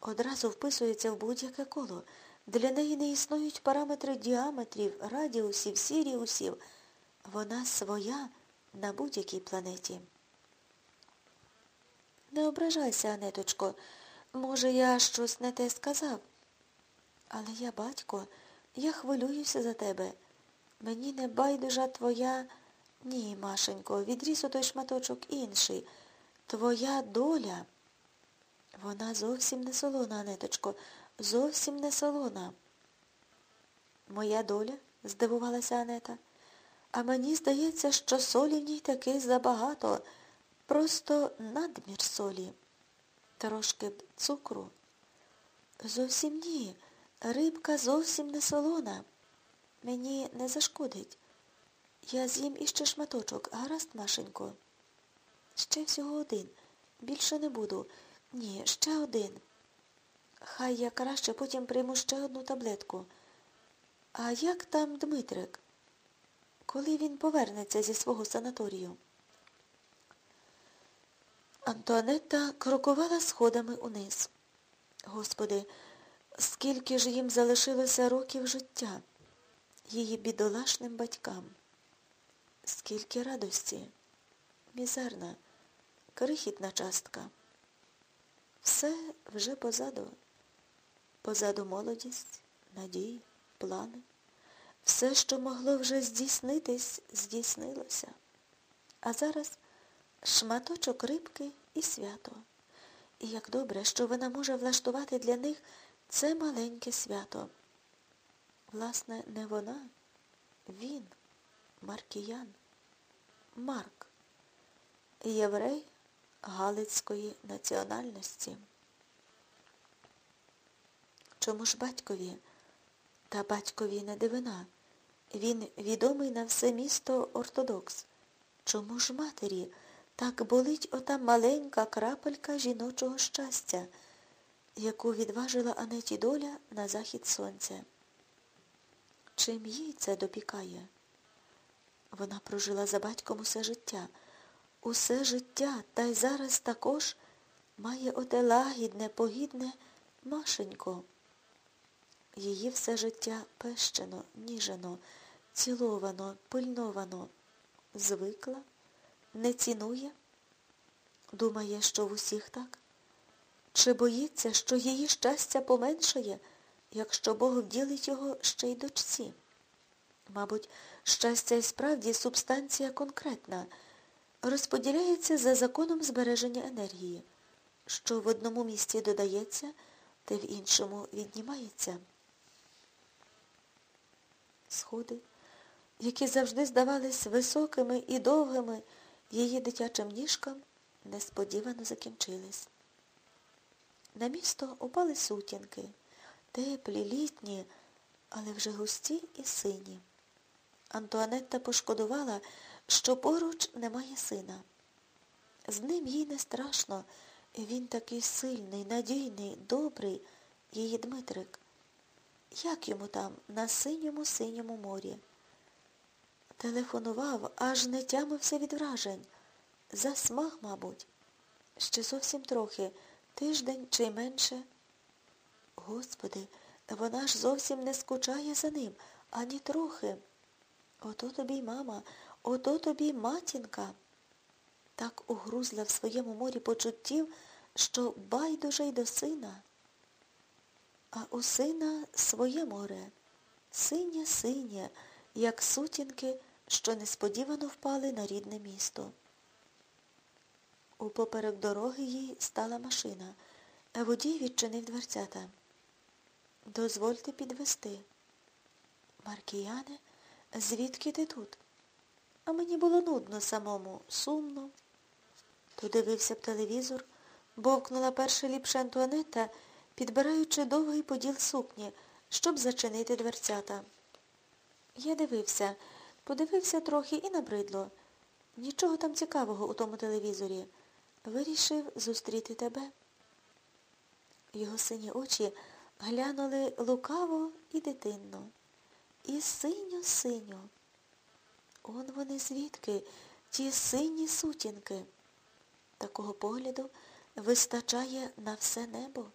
одразу вписується в будь-яке коло. Для неї не існують параметри діаметрів, радіусів, сіріусів. Вона своя на будь-якій планеті. Не ображайся, Анеточко. Може, я щось не те сказав. Але я, батько, я хвилююся за тебе. Мені не байдужа твоя... Ні, Машенько, відріс той шматочок інший. Твоя доля. Вона зовсім не солона, Анеточко, зовсім не солона. Моя доля? здивувалася Анета. А мені здається, що солі в ній таки забагато. Просто надмір солі. Трошки б цукру. Зовсім ні. Рибка зовсім не солона. Мені не зашкодить. Я з'їм іще шматочок, гаразд, Машенько. Ще всього один. Більше не буду. Ні, ще один. Хай я краще потім прийму ще одну таблетку. А як там Дмитрик? Коли він повернеться зі свого санаторію? Антуанетта крокувала сходами униз. Господи, скільки ж їм залишилося років життя, її бідолашним батькам. Скільки радості, мізерна, крихітна частка. Все вже позаду. Позаду молодість, надії, плани. Все, що могло вже здійснитись, здійснилося. А зараз шматочок рибки і свято. І як добре, що вона може влаштувати для них це маленьке свято. Власне, не вона, він, Маркіян, Марк, єврей Галицької національності. Чому ж батькові? Та батькові не дивина. Він відомий на все місто ортодокс. Чому ж матері так болить ота маленька крапелька жіночого щастя, яку відважила Анеті доля на захід сонця? Чим їй це допікає? Вона прожила за батьком усе життя. Усе життя, та й зараз також має оте лагідне, погідне Машенько. Її все життя пещено, ніжено, ціловано, пильновано, звикла, не цінує, думає, що в усіх так? Чи боїться, що її щастя поменшає, якщо Бог вділить його ще й дочці? Мабуть, щастя і справді субстанція конкретна, розподіляється за законом збереження енергії, що в одному місці додається, те в іншому віднімається. Сходи, які завжди здавались високими і довгими її дитячим ніжкам, несподівано закінчились. На місто упали сутінки, теплі, літні, але вже густі і сині. Антуанетта пошкодувала, що поруч немає сина. З ним їй не страшно, він такий сильний, надійний, добрий, її Дмитрик. Як йому там, на синьому синьому морі? Телефонував, аж не тямився від вражень. Засмаг, мабуть. Ще зовсім трохи, тиждень чи менше. Господи, вона ж зовсім не скучає за ним, ані трохи. Ото тобі й мама, ото тобі матінка. Так угрузла в своєму морі почуттів, що байдуже й до сина. А у сина своє море, синє синє, як сутінки, що несподівано впали на рідне місто. Упоперек дороги їй стала машина, а водій відчинив дверцята. Дозвольте підвести. Маркіяне, звідки ти тут? А мені було нудно самому, сумно. То дивився б телевізор, бовкнула перша ліпша Антуанетта, підбираючи довгий поділ сукні, щоб зачинити дверцята. Я дивився, подивився трохи і набридло. Нічого там цікавого у тому телевізорі. Вирішив зустріти тебе. Його сині очі глянули лукаво і дитинно. І синьо-синьо. Он вони звідки, ті сині сутінки. Такого погляду вистачає на все небо.